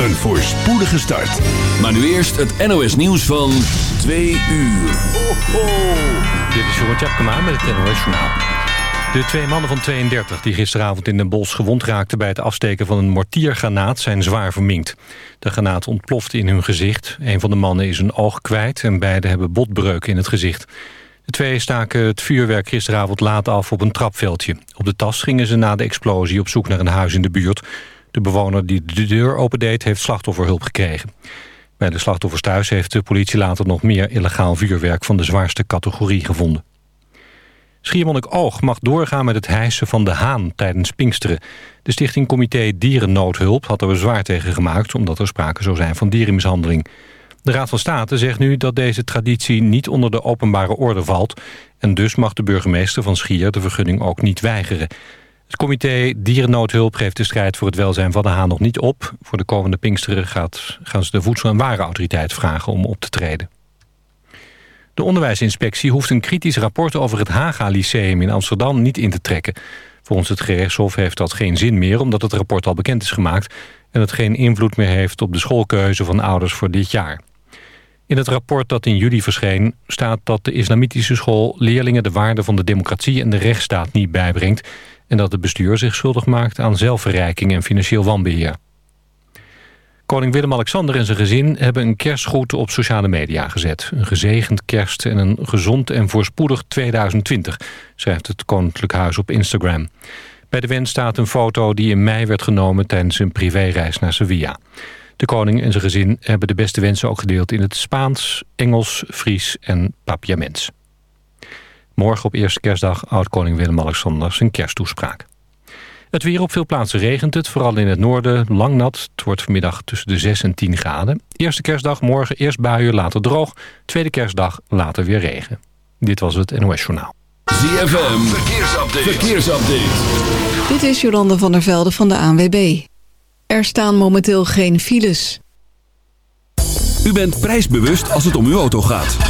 Een voorspoedige start. Maar nu eerst het NOS nieuws van 2 uur. Ho, ho. Dit is Jeroen Tjepkema met het NOS Journaal. De twee mannen van 32 die gisteravond in Den Bosch gewond raakten... bij het afsteken van een mortiergranaat zijn zwaar verminkt. De granaat ontplofte in hun gezicht. Een van de mannen is een oog kwijt en beide hebben botbreuken in het gezicht. De twee staken het vuurwerk gisteravond laat af op een trapveldje. Op de tas gingen ze na de explosie op zoek naar een huis in de buurt. De bewoner die de deur opendeed heeft slachtofferhulp gekregen. Bij de slachtoffers thuis heeft de politie later nog meer illegaal vuurwerk van de zwaarste categorie gevonden. Schiermonnik Oog mag doorgaan met het hijsen van de haan tijdens Pinksteren. De stichting Comité Dierennoodhulp had er bezwaar tegen gemaakt... omdat er sprake zou zijn van dierenmishandeling. De Raad van State zegt nu dat deze traditie niet onder de openbare orde valt... en dus mag de burgemeester van Schier de vergunning ook niet weigeren. Het comité Dierennoodhulp geeft de strijd voor het welzijn van de haan nog niet op. Voor de komende Pinksteren gaat, gaan ze de Voedsel- en Warenautoriteit vragen om op te treden. De onderwijsinspectie hoeft een kritisch rapport over het Haga Lyceum in Amsterdam niet in te trekken. Volgens het gerechtshof heeft dat geen zin meer omdat het rapport al bekend is gemaakt... en het geen invloed meer heeft op de schoolkeuze van ouders voor dit jaar. In het rapport dat in juli verscheen staat dat de islamitische school leerlingen de waarde van de democratie en de rechtsstaat niet bijbrengt en dat het bestuur zich schuldig maakt aan zelfverrijking en financieel wanbeheer. Koning Willem-Alexander en zijn gezin hebben een kerstgroet op sociale media gezet. Een gezegend kerst en een gezond en voorspoedig 2020, schrijft het Koninklijk Huis op Instagram. Bij de wens staat een foto die in mei werd genomen tijdens een privéreis naar Sevilla. De koning en zijn gezin hebben de beste wensen ook gedeeld in het Spaans, Engels, Fries en Papiaments. Morgen op eerste kerstdag houdt koning Willem-Alexander zijn kersttoespraak. Het weer op veel plaatsen regent het, vooral in het noorden lang nat. Het wordt vanmiddag tussen de 6 en 10 graden. Eerste kerstdag morgen eerst buien, later droog. Tweede kerstdag later weer regen. Dit was het NOS Journaal. ZFM, verkeersupdate. verkeersupdate. Dit is Jolande van der Velde van de ANWB. Er staan momenteel geen files. U bent prijsbewust als het om uw auto gaat.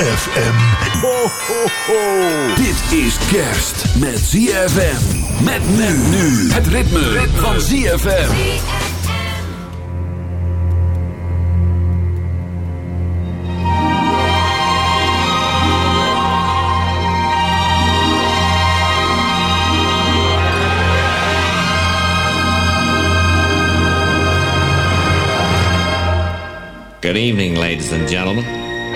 ZFM. Ho, ho, ho. Dit is kerst met ZFM. Met men nu. Het ritme, ritme. van ZFM. Good evening, ladies and gentlemen.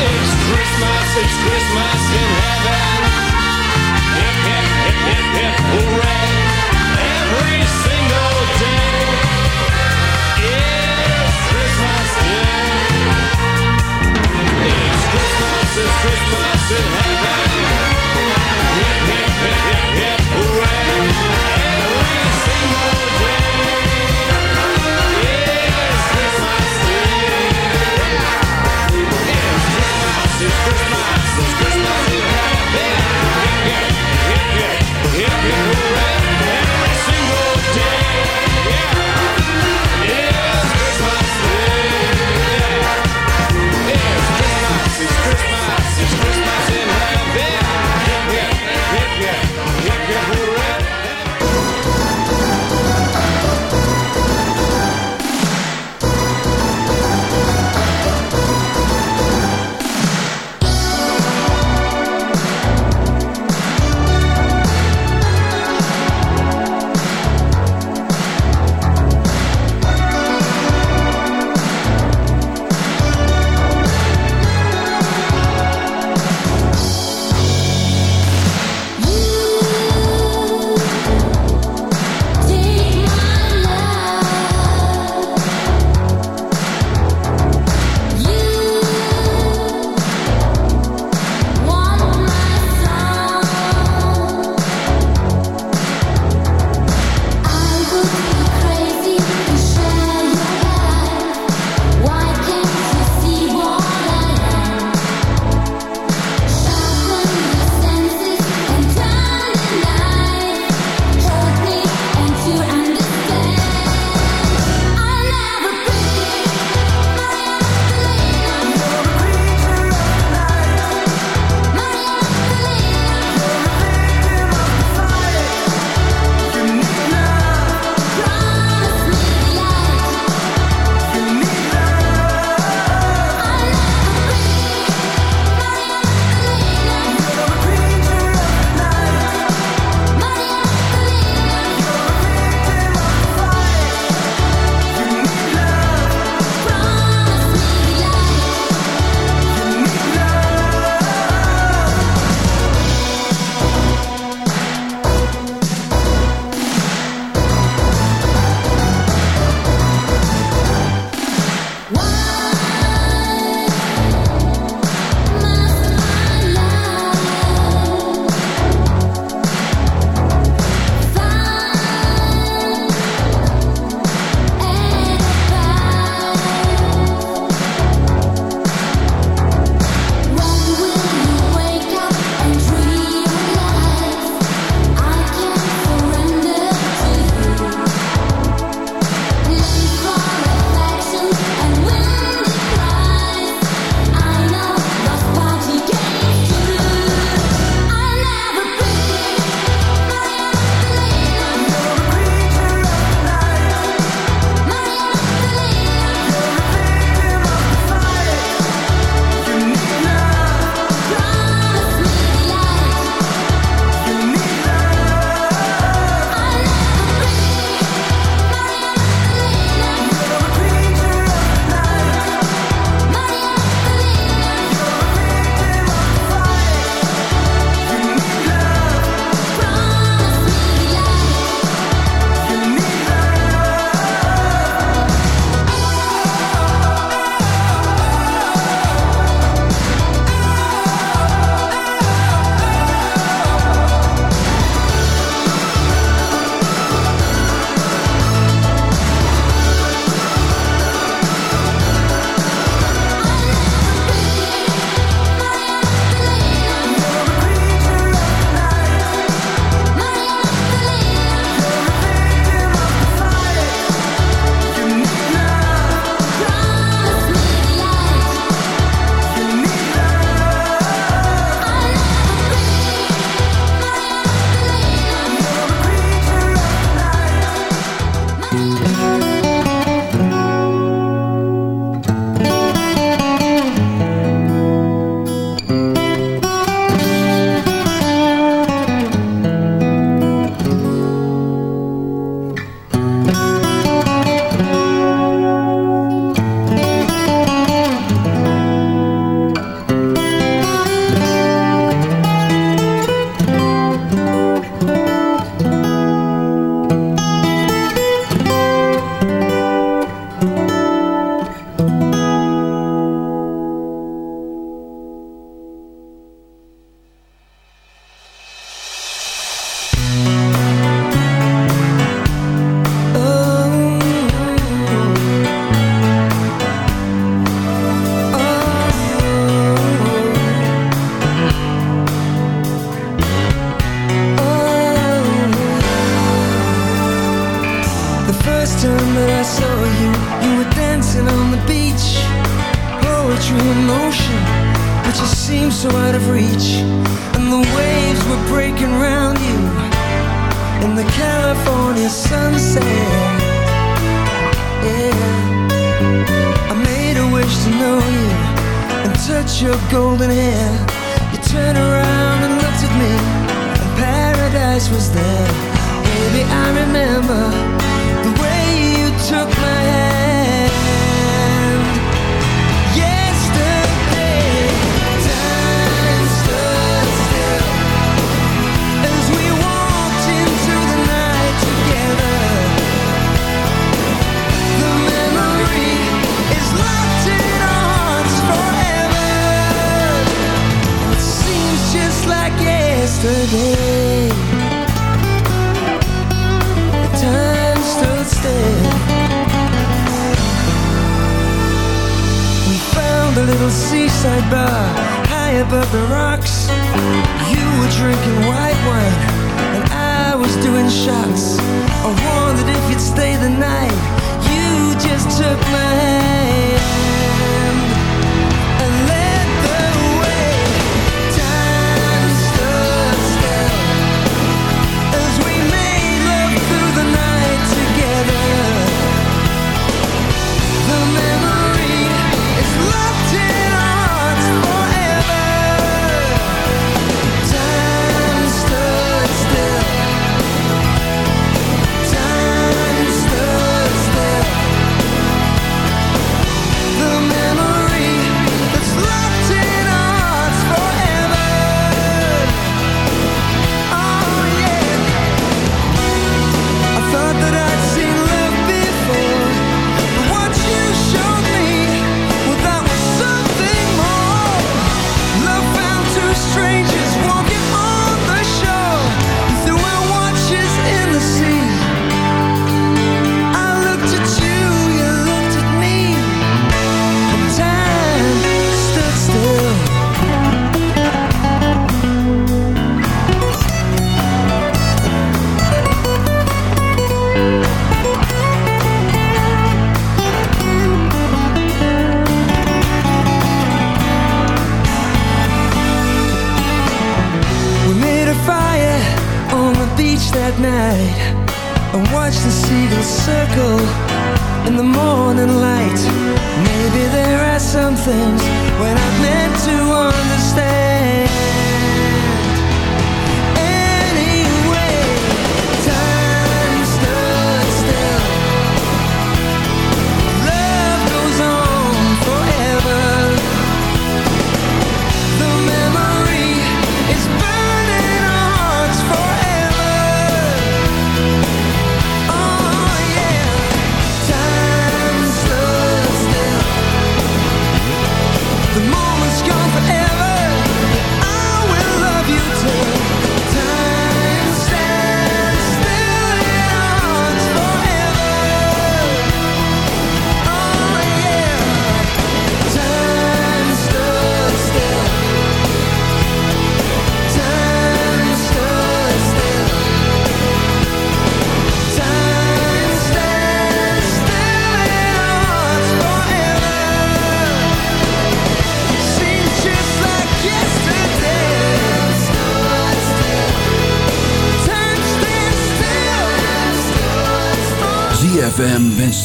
It's Christmas, it's Christmas in heaven. Hip, hip, hip, hip, hip, hooray. Every single day. It's Christmas Day. It's Christmas, it's Christmas The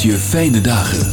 je fijne dagen.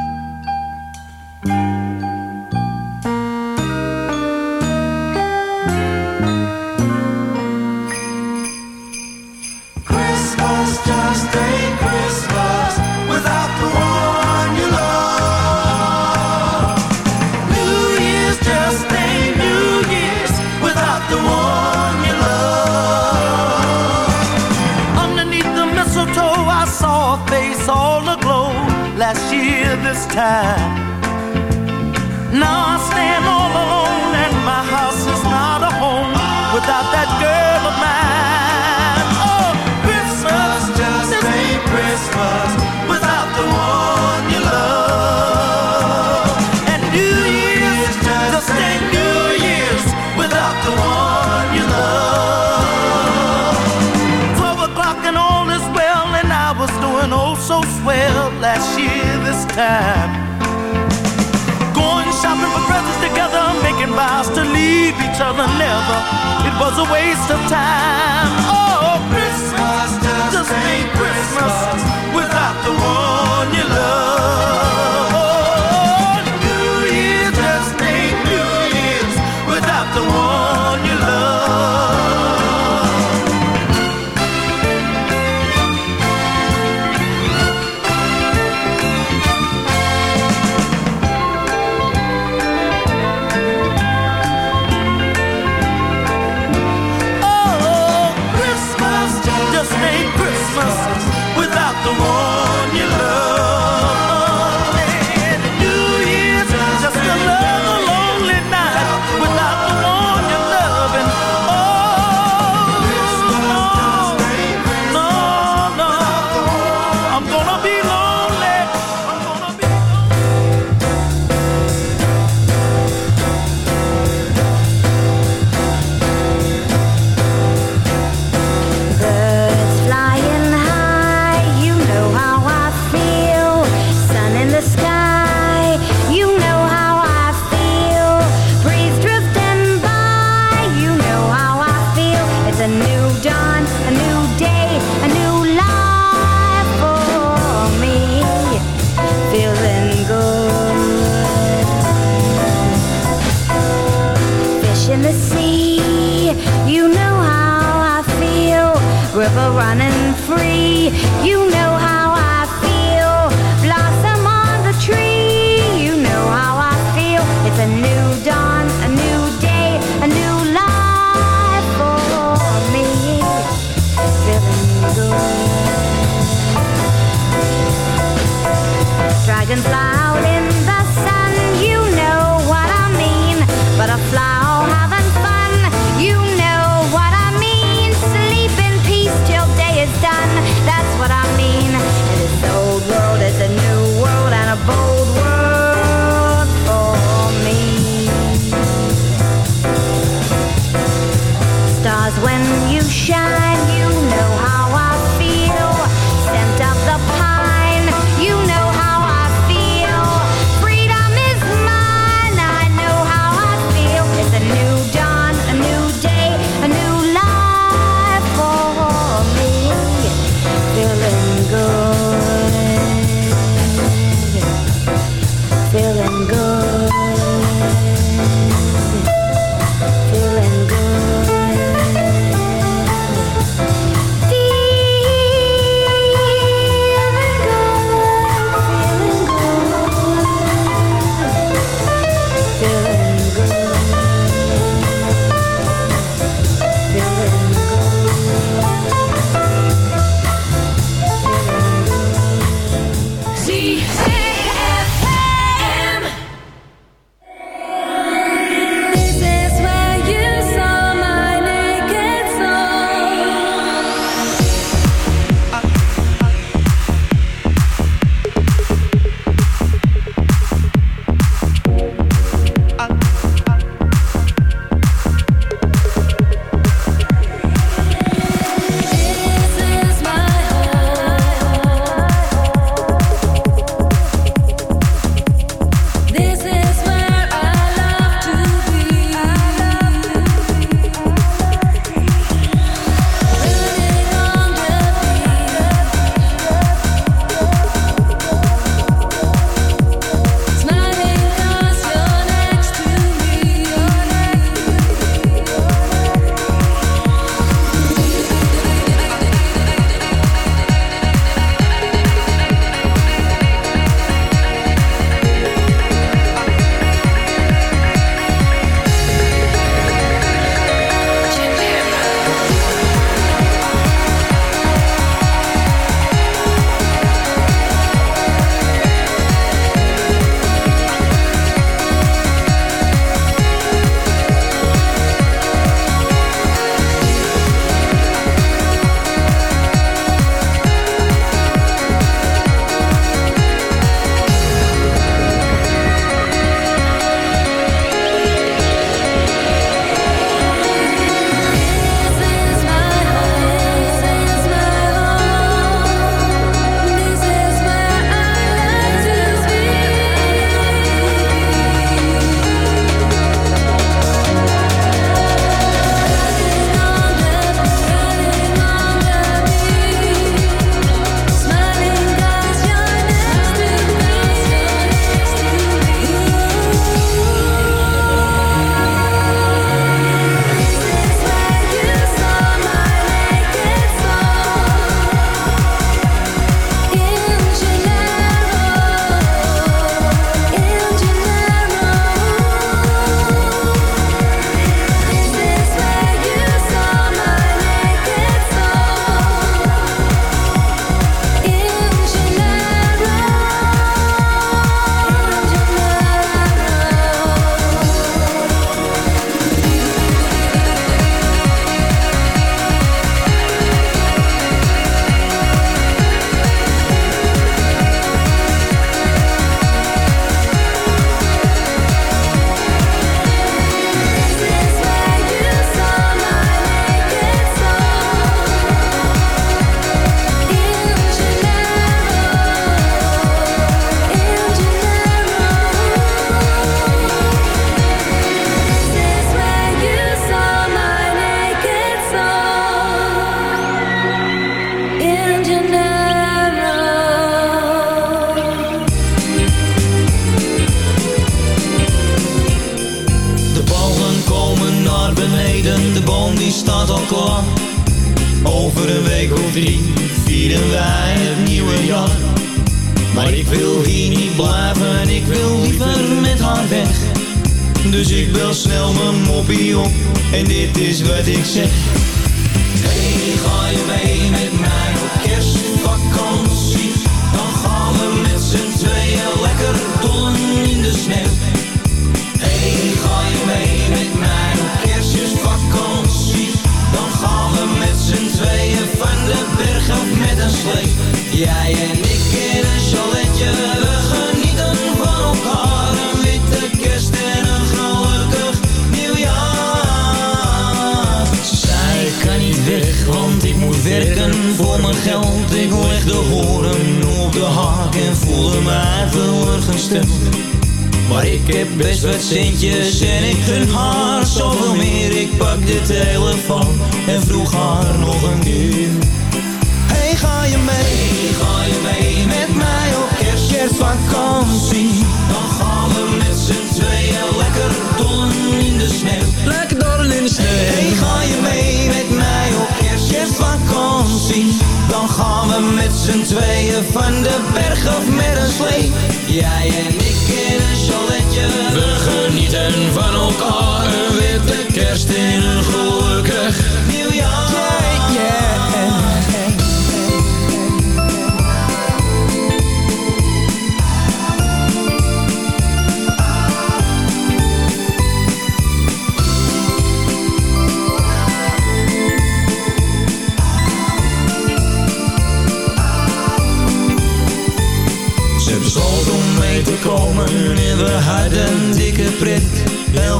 rijden van de berg af met een slee. Jij en ik.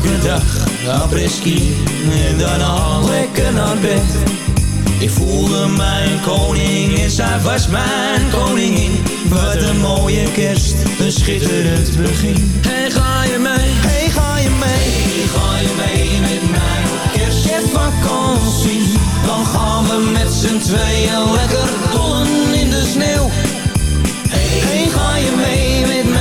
Elke dag apres-ski en daarna lekker naar bed. Ik voelde mijn koning en zij was mijn koningin. Wat een mooie kerst, een schitterend begin. Hey, ga je mee? Hey, ga je mee? Hey, ga je mee met mij op kerstvakantie? Dan gaan we met z'n tweeën lekker tollen in de sneeuw. Hey, ga je mee met mij?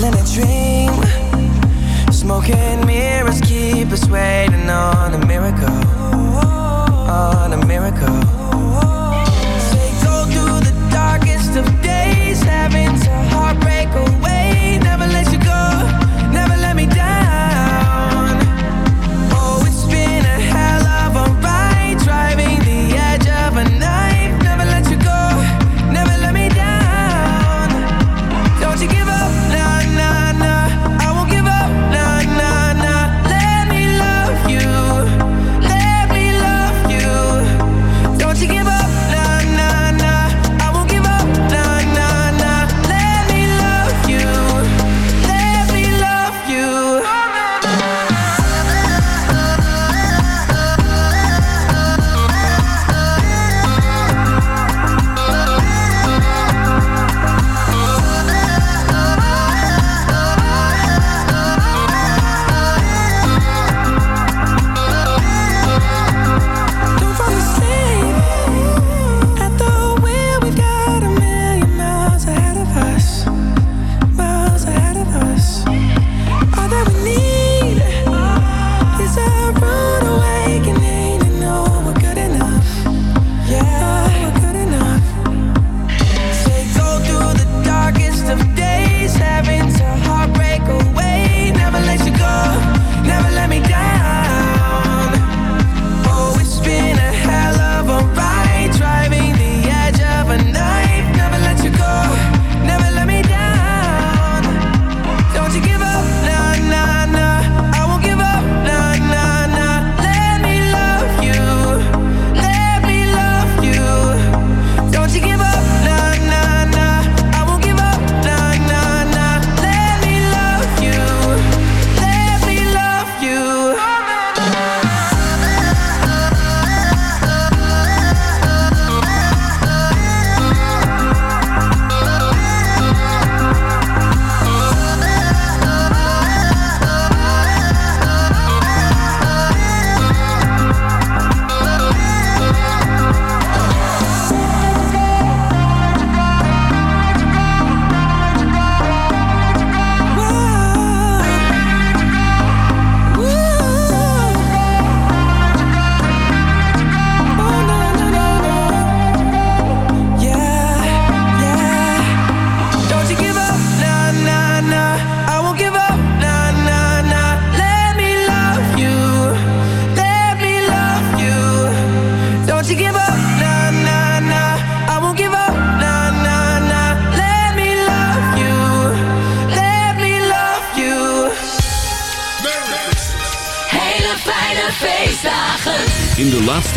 all in a dream. Smoke and mirrors keep us waiting on a miracle On a miracle.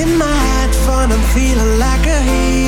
in my head, fun, I'm feeling like a heat.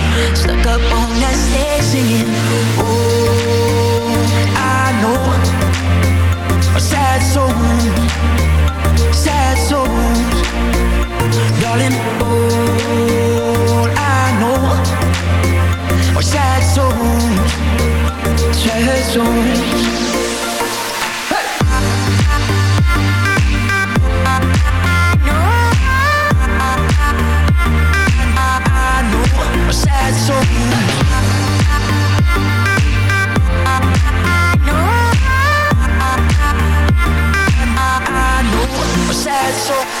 stuck up on that stage singing. Oh, I know a sad soul, sad souls, darling. All I know are sad souls, sad souls. Russell.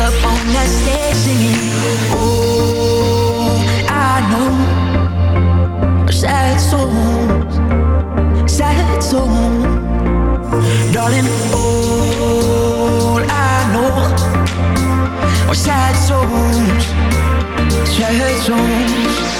up on that stage singing. Oh, I know sad souls, sad souls, darling. All I know are sad souls, sad souls.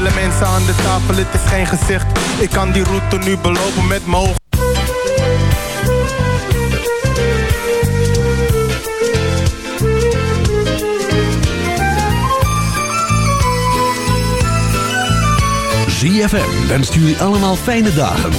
Mensen aan de tafel, het is geen gezicht. Ik kan die route nu belopen met mijn ogen. ZFM wenst jullie allemaal fijne dagen.